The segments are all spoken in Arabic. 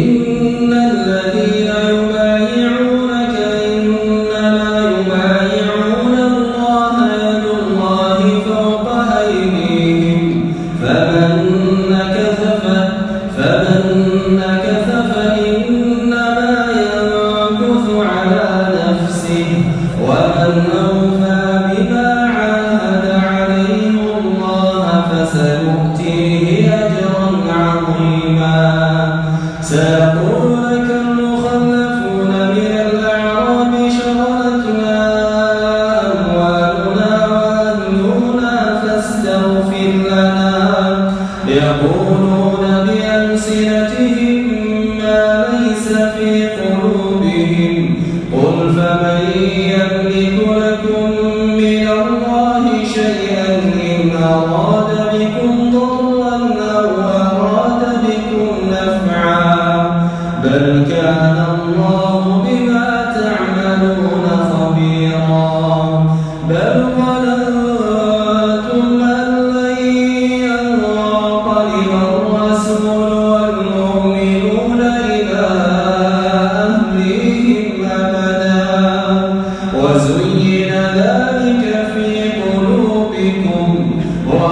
إن الذين ألسنتهم ما ليس في قلوبهم. قل فمن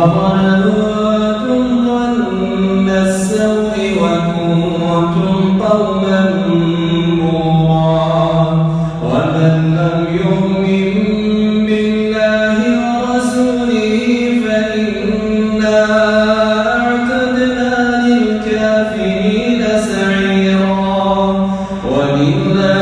وظننتم ظن السوء وكنتم قوما بورا ومن لم يؤمن بالله ورسوله فإنا أعتدنا للكافرين سعيرا ولله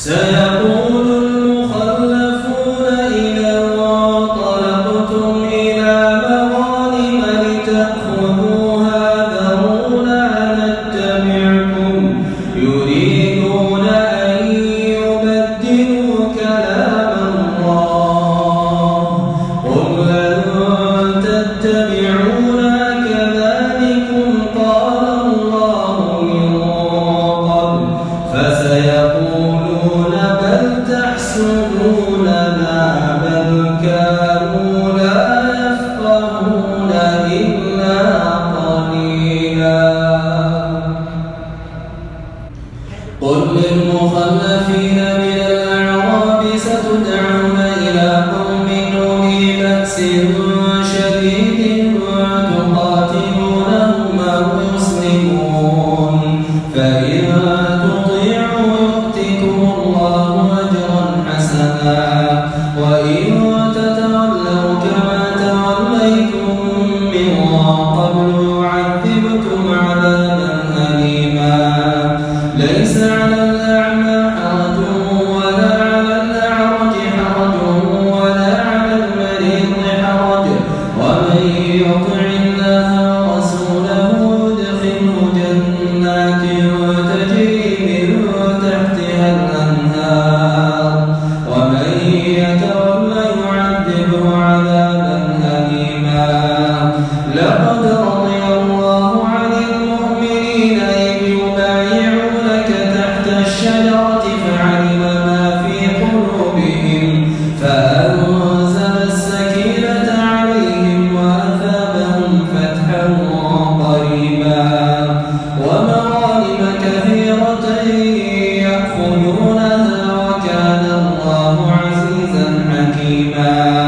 세 يَسْمَعُونَ فِي يطع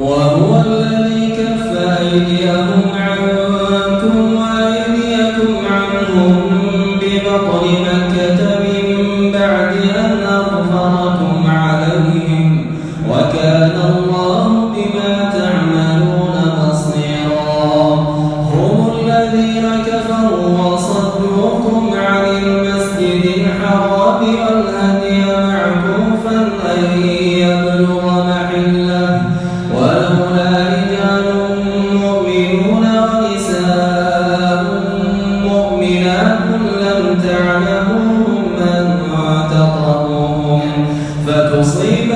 وهو الذي كف أيديهم